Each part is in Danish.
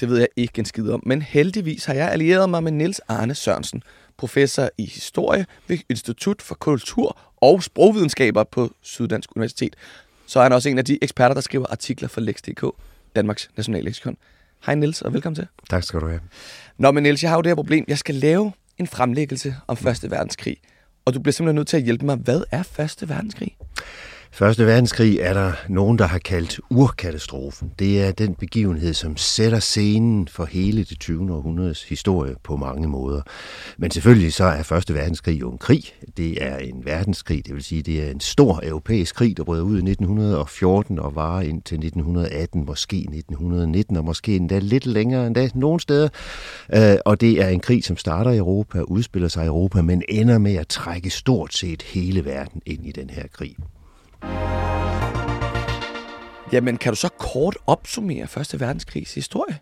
Det ved jeg ikke en skid om, men heldigvis har jeg allieret mig med Niels Arne Sørensen, professor i historie ved Institut for Kultur og Sprogvidenskaber på Syddansk Universitet. Så er han også en af de eksperter, der skriver artikler for Lex.dk, Danmarks nationalleksikon. Hej Niels, og velkommen til. Tak skal du have. Nå, men Niels, jeg har jo det her problem. Jeg skal lave en fremlæggelse om Første Verdenskrig, og du bliver simpelthen nødt til at hjælpe mig. Hvad er Første Verdenskrig? Første verdenskrig er der nogen, der har kaldt urkatastrofen. Det er den begivenhed, som sætter scenen for hele det 20. århundredes historie på mange måder. Men selvfølgelig så er Første verdenskrig jo en krig. Det er en verdenskrig, det vil sige, det er en stor europæisk krig, der brød ud i 1914 og varer ind til 1918, måske 1919 og måske endda lidt længere endda nogen steder. Øh, og det er en krig, som starter i Europa, udspiller sig i Europa, men ender med at trække stort set hele verden ind i den her krig. Jamen, kan du så kort opsummere Første Verdenskrigs historie?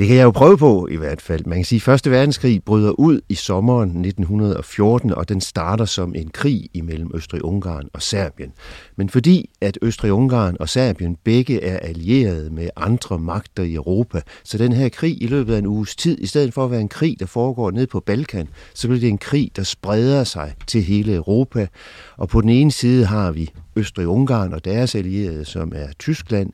Det kan jeg jo prøve på i hvert fald. Man kan sige, at Første Verdenskrig bryder ud i sommeren 1914, og den starter som en krig imellem Østrig-Ungarn og Serbien. Men fordi at Østrig-Ungarn og Serbien begge er allierede med andre magter i Europa, så den her krig i løbet af en uges tid, i stedet for at være en krig, der foregår ned på Balkan, så bliver det en krig, der spreder sig til hele Europa. Og på den ene side har vi Østrig-Ungarn og deres allierede, som er Tyskland,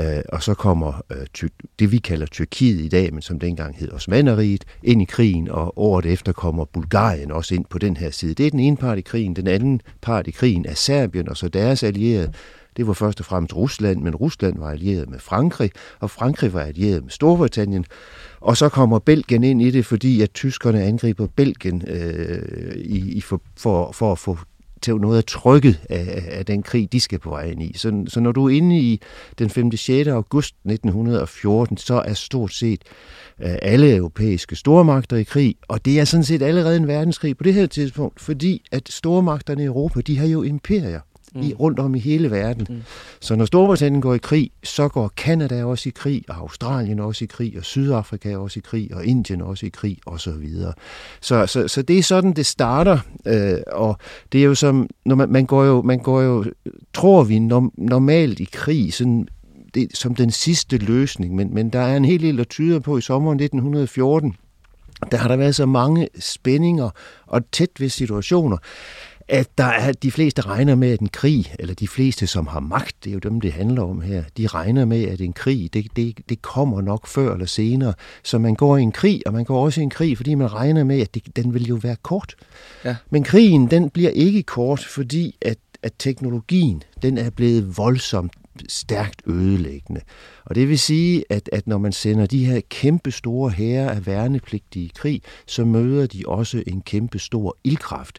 øh, og så kommer øh, det, vi kalder Tyrkiet i dag, men som dengang hed Osmaneriet, ind i krigen, og året efter kommer Bulgarien også ind på den her side. Det er den ene part i krigen. Den anden part i krigen er Serbien, og så deres allierede. Det var først og fremmest Rusland, men Rusland var allieret med Frankrig, og Frankrig var allieret med Storbritannien. Og så kommer Belgien ind i det, fordi at tyskerne angriber Belgien øh, i, i for, for, for at få til noget af trykket af, af den krig, de skal på vej ind i. Så, så når du er inde i den 5. 6. august 1914, så er stort set øh, alle europæiske stormagter i krig, og det er sådan set allerede en verdenskrig på det her tidspunkt, fordi at stormagterne i Europa, de har jo imperier mm. i, rundt om i hele verden. Mm. Så når Storbritannien går i krig, så går Kanada også i krig, og Australien også i krig, og Sydafrika også i krig, og Indien også i krig, og så videre. Så, så, så det er sådan, det starter, øh, og det er jo som, når man, man, går jo, man går jo, tror vi normalt i krig, sådan det, som den sidste løsning, men, men der er en hel del, der tyder på i sommeren 1914, der har der været så mange spændinger og tæt ved situationer, at der er, de fleste regner med, at en krig, eller de fleste, som har magt, det er jo dem, det handler om her, de regner med, at en krig, det, det, det kommer nok før eller senere. Så man går i en krig, og man går også i en krig, fordi man regner med, at det, den vil jo være kort. Ja. Men krigen, den bliver ikke kort, fordi at, at teknologien, den er blevet voldsomt stærkt ødelæggende. Og det vil sige, at, at når man sender de her kæmpe store hære af værnepligtige krig, så møder de også en kæmpe stor ildkraft.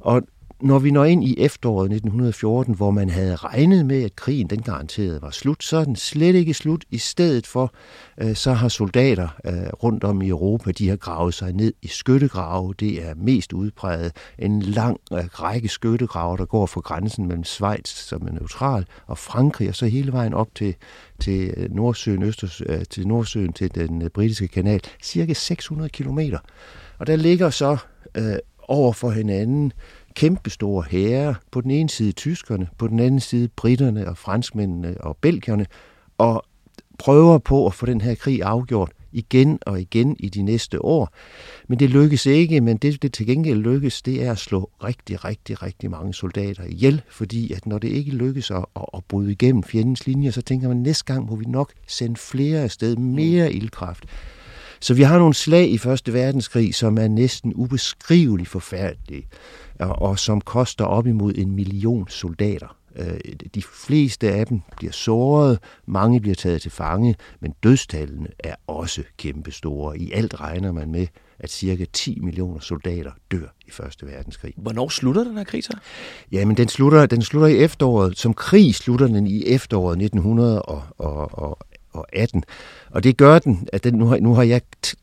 Og når vi når ind i efteråret 1914, hvor man havde regnet med, at krigen den garanteret var slut, så er den slet ikke slut. I stedet for, øh, så har soldater øh, rundt om i Europa, de har gravet sig ned i skyttegrave. Det er mest udpræget en lang øh, række skyttegrave, der går fra grænsen mellem Schweiz, som er neutral, og Frankrig, og så hele vejen op til, til Nordsøen, Østers, til Nordsøen, til den britiske kanal. Cirka 600 kilometer. Og der ligger så øh, over for hinanden kæmpestore hære. På den ene side tyskerne, på den anden side britterne og franskmændene og belgierne, og prøver på at få den her krig afgjort igen og igen i de næste år. Men det lykkes ikke, men det, det til gengæld lykkes, det er at slå rigtig, rigtig, rigtig mange soldater ihjel, fordi at når det ikke lykkes at, at, at bryde igennem fjendens linjer, så tænker man, at næste gang må vi nok sende flere afsted, mere ildkraft. Så vi har nogle slag i Første Verdenskrig, som er næsten ubeskriveligt forfærdelige og, og som koster op imod en million soldater. Øh, de fleste af dem bliver såret, mange bliver taget til fange, men dødstallene er også kæmpestore. I alt regner man med, at cirka 10 millioner soldater dør i Første Verdenskrig. Hvornår slutter den her krig så? Jamen, den slutter, den slutter i efteråret. Som krig slutter den i efteråret 1918. 1918. Og det gør den, at den, nu, har, nu har jeg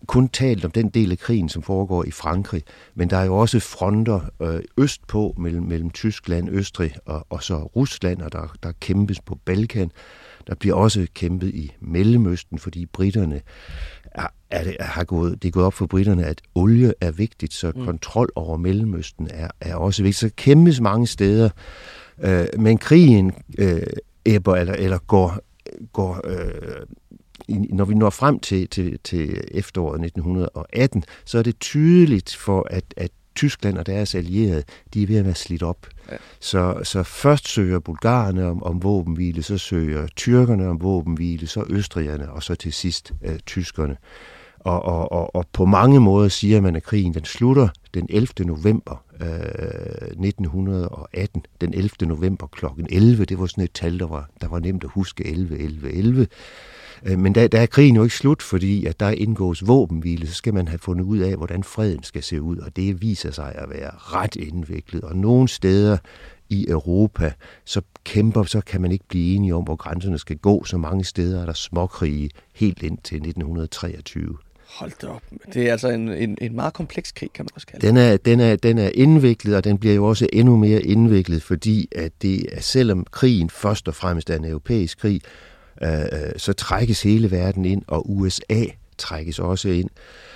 kun talt om den del af krigen, som foregår i Frankrig, men der er jo også fronter øh, østpå mellem, mellem Tyskland, Østrig og, og så Rusland, og der, der kæmpes på Balkan. Der bliver også kæmpet i Mellemøsten, fordi britterne er, er det, har gået, det er gået op for britterne, at olie er vigtigt, så mm. kontrol over Mellemøsten er, er også vigtigt. Så kæmpes mange steder, øh, men krigen øh, æbber eller, eller går, går øh, når vi når frem til, til, til efteråret 1918, så er det tydeligt for, at, at Tyskland og deres allierede, de er ved at være slidt op. Ja. Så, så først søger bulgarerne om, om våbenhvile, så søger tyrkerne om våbenhvile, så østrigerne, og så til sidst øh, tyskerne. Og, og, og, og på mange måder siger man, at krigen den slutter den 11. november øh, 1918. Den 11. november kl. 11. Det var sådan et tal, der var, der var nemt at huske 11, 11, 11. Øh, men der, der er krigen jo ikke slut, fordi at der indgås våbenhvile, så skal man have fundet ud af, hvordan freden skal se ud, og det viser sig at være ret indviklet. Og nogle steder i Europa, så kæmper, så kan man ikke blive enige om, hvor grænserne skal gå. Så mange steder er der småkrige helt ind til 1923. Hold da op. Det er altså en, en, en meget kompleks krig, kan man også kalde den er, den, er, den er indviklet, og den bliver jo også endnu mere indviklet, fordi at det er, selvom krigen først og fremmest er en europæisk krig, øh, øh så trækkes hele verden ind, og USA trækkes også ind.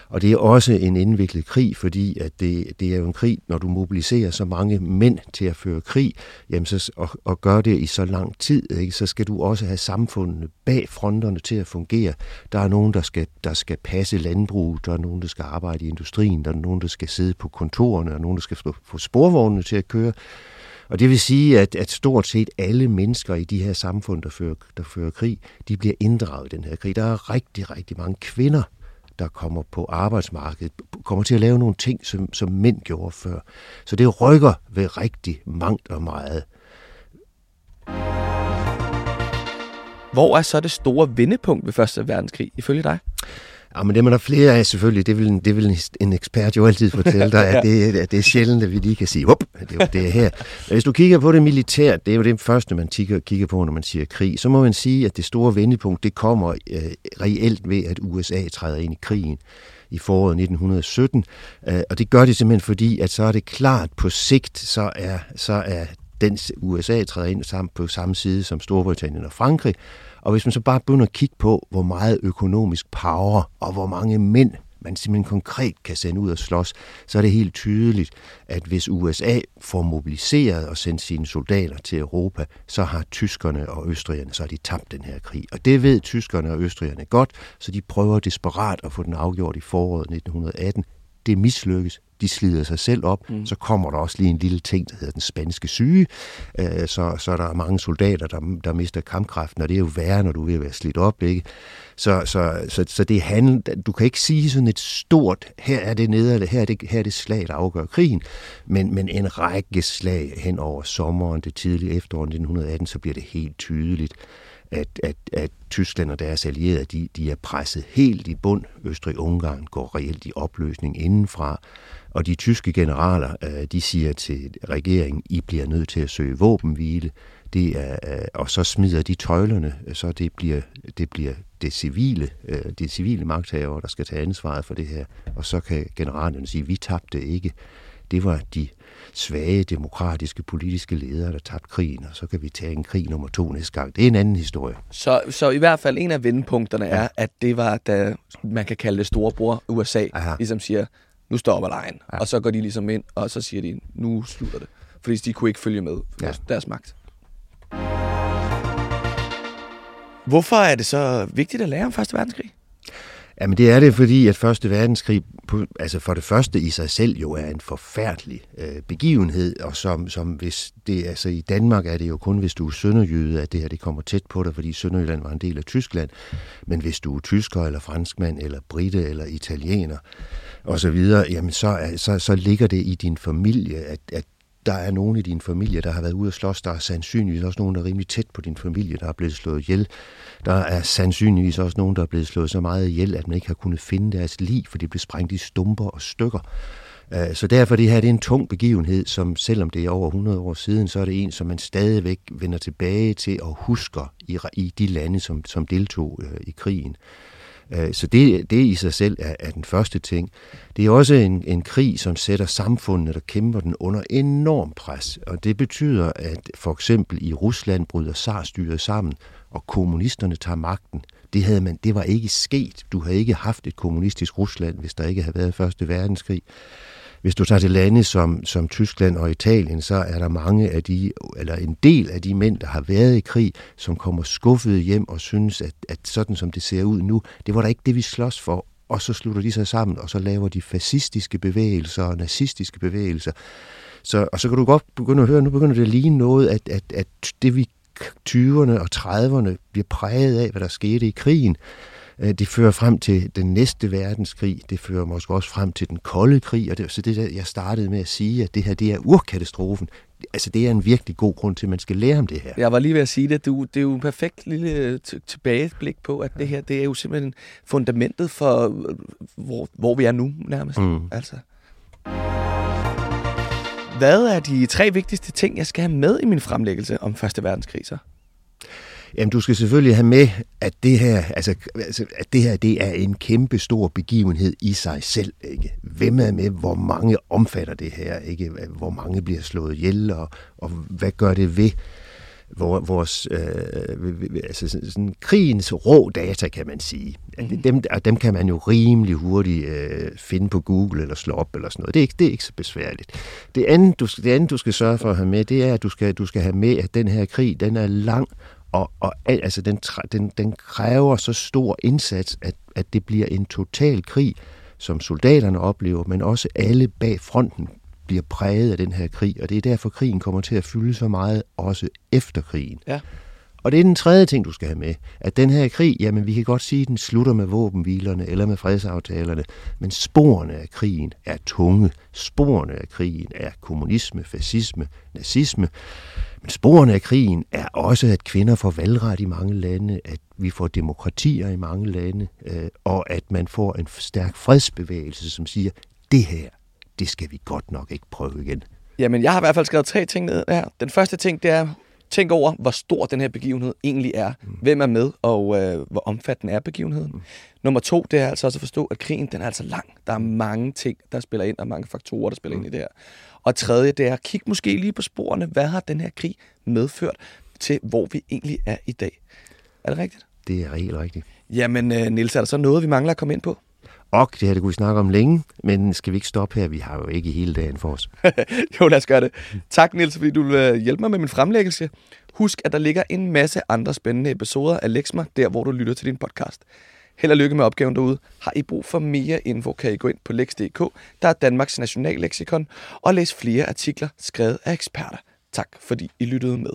Og det er også en indviklet krig, fordi at det, det er jo en krig, når du mobiliserer så mange mænd til at føre krig, jamen så, og, og gør det i så lang tid, ikke, så skal du også have samfundene bag fronterne til at fungere. Der er nogen, der skal, der skal passe landbrug, der er nogen, der skal arbejde i industrien, der er nogen, der skal sidde på kontorerne, og nogen, der skal få sporvognene til at køre. Og det vil sige, at, at stort set alle mennesker i de her samfund, der fører, der fører krig, de bliver inddraget i den her krig. Der er rigtig, rigtig mange kvinder, der kommer på arbejdsmarkedet, kommer til at lave nogle ting, som, som mænd gjorde før. Så det rykker ved rigtig mangt og meget. Hvor er så det store vendepunkt ved Første Verdenskrig, ifølge dig? Ja, men det man der flere af selvfølgelig. Det vil, det vil en ekspert jo altid fortælle dig, at det, at det er sjældent, at vi lige kan sige, Wup, det, er, det er her. Hvis du kigger på det militært, det er jo det første, man kigger, kigger på, når man siger krig, så må man sige, at det store vendepunkt, det kommer øh, reelt ved, at USA træder ind i krigen i foråret 1917. Øh, og det gør det simpelthen fordi, at så er det klart på sigt, så er, så er den USA træder ind sammen på samme side som Storbritannien og Frankrig, og hvis man så bare begynder at kigge på, hvor meget økonomisk power og hvor mange mænd man simpelthen konkret kan sende ud og slås, så er det helt tydeligt, at hvis USA får mobiliseret og sendt sine soldater til Europa, så har tyskerne og østrigerne, så har de tabt den her krig. Og det ved tyskerne og østrigerne godt, så de prøver desperat at få den afgjort i foråret 1918. Det mislykkes de slider sig selv op. Mm. Så kommer der også lige en lille ting, der hedder den spanske syge. Øh, så, så er der mange soldater, der, der mister kampkraften, og det er jo værre, når du er ved at være slidt op. Ikke? Så, så, så, så det handler, du kan ikke sige sådan et stort, her er det nede, her er det, her er det slag, der afgør krigen, men, men en række slag hen over sommeren, det tidlige efterår 1918, så bliver det helt tydeligt, at, at, at Tyskland og deres allierede, de, de er presset helt i bund. Østrig-Ungarn går reelt i opløsning indenfra. Og de tyske generaler, øh, de siger til regeringen, I bliver nødt til at søge våbenhvile. Det er, øh, og så smider de tøjlerne, så det bliver det, bliver det civile, øh, de det civile magthavere, der skal tage ansvaret for det her. Og så kan generalerne sige, vi tabte ikke. Det var de svage demokratiske politiske ledere, der tabte krigen, og så kan vi tage en krig nummer to næste gang. Det er en anden historie. Så, så i hvert fald en af vendepunkterne ja. er, at det var, da man kan kalde det storebror USA, Aha. ligesom siger, nu stopper lejen. Ja. Og så går de ligesom ind, og så siger de, nu slutter det. Fordi de kunne ikke følge med ja. deres magt. Hvorfor er det så vigtigt at lære om Første Verdenskrig? Jamen det er det, fordi at Første Verdenskrig, altså for det første i sig selv jo er en forfærdelig øh, begivenhed, og som, som hvis det, altså i Danmark er det jo kun, hvis du er sønderjyde, at det her det kommer tæt på dig, fordi Sønderjylland var en del af Tyskland, men hvis du er tysker eller franskmand eller brite eller italiener og så videre, jamen så, så, så ligger det i din familie, at, at der er nogen i din familie, der har været ude at slås. Der er sandsynligvis også nogen, der er rimelig tæt på din familie, der er blevet slået ihjel. Der er sandsynligvis også nogen, der er blevet slået så meget ihjel, at man ikke har kunnet finde deres liv, for de blev sprængt i stumper og stykker. Øh, så derfor det her det er en tung begivenhed, som selvom det er over 100 år siden, så er det en, som man stadigvæk vender tilbage til og husker i, i de lande, som, som deltog øh, i krigen. Øh, så det, det i sig selv er, er den første ting. Det er også en, en krig, som sætter samfundet og kæmper den under enorm pres. Og det betyder, at for eksempel i Rusland bryder zarstyret sammen, og kommunisterne tager magten. Det, havde man, det var ikke sket. Du havde ikke haft et kommunistisk Rusland, hvis der ikke havde været Første Verdenskrig. Hvis du tager til lande som, som Tyskland og Italien, så er der mange af de, eller en del af de mænd, der har været i krig, som kommer skuffet hjem og synes, at, at sådan som det ser ud nu, det var da ikke det, vi slås for. Og så slutter de sig sammen, og så laver de fascistiske bevægelser og nazistiske bevægelser. Så, og så kan du godt begynde at høre, nu begynder det at ligne noget, at, at, at det vi 20'erne og 30'erne bliver præget af, hvad der skete i krigen. Øh, det fører frem til den næste verdenskrig, det fører måske også frem til den kolde krig, og det, så det der, jeg startede med at sige, at det her det er urkatastrofen. Altså det er en virkelig god grund til, at man skal lære om det her. Jeg var lige ved at sige det, du, det er jo en perfekt lille tilbageblik på, at det her det er jo simpelthen fundamentet for, hvor, hvor vi er nu nærmest. Mm. Altså. Hvad er de tre vigtigste ting, jeg skal have med i min fremlæggelse om Første Verdenskrig så? Jamen, du skal selvfølgelig have med, at det her, altså, altså, at det her, det er en kæmpe stor begivenhed i sig selv, ikke? Hvem er med? Hvor mange omfatter det her, ikke? Hvor mange bliver slået ihjel, og, og hvad gør det ved vores, øh, altså sådan, krigens rå data, kan man sige. Mm. Dem, dem kan man jo rimelig hurtigt øh, finde på Google eller slå op eller sådan noget. Det er ikke, det er ikke så besværligt. Det andet, du, det andet, du skal sørge for at have med, det er, at du skal, du skal have med, at den her krig, den er lang, og, og altså, den, den, den kræver så stor indsats, at, at det bliver en total krig, som soldaterne oplever, men også alle bag fronten bliver præget af den her krig, og det er derfor, krigen kommer til at fylde så meget, også efter krigen. Ja. Og det er den tredje ting, du skal have med, at den her krig, jamen vi kan godt sige, at den slutter med våbenhvilerne eller med fredsaftalerne, men sporene af krigen er tunge. Sporene af krigen er kommunisme, fascisme, nazisme. Men sporene af krigen er også, at kvinder får valgret i mange lande, at vi får demokratier i mange lande, øh, og at man får en stærk fredsbevægelse, som siger, det her, det skal vi godt nok ikke prøve igen. Jamen, jeg har i hvert fald skrevet tre ting ned her. Den første ting, det er, tænk over, hvor stor den her begivenhed egentlig er. Mm. Hvem er med, og øh, hvor omfattende er begivenheden. Mm. Nummer to, det er altså også at forstå, at krigen den er altså lang. Der er mange ting, der spiller ind, og mange faktorer, der spiller mm. ind i det her. Og tredje, det er at kigge måske lige på sporene. Hvad har den her krig medført til, hvor vi egentlig er i dag? Er det rigtigt? Det er helt rigtigt. Jamen, øh, Nils, er der så noget, vi mangler at komme ind på? Og det her, det kunne vi snakke om længe, men skal vi ikke stoppe her? Vi har jo ikke hele dagen for os. jo, lad os gøre det. Tak, Nils, fordi du vil øh, hjælpe mig med min fremlæggelse. Husk, at der ligger en masse andre spændende episoder af Lexma, der hvor du lytter til din podcast. Held og lykke med opgaven derude. Har I brug for mere info, kan I gå ind på lex.dk, der er Danmarks nationalleksikon, og læs flere artikler skrevet af eksperter. Tak fordi I lyttede med.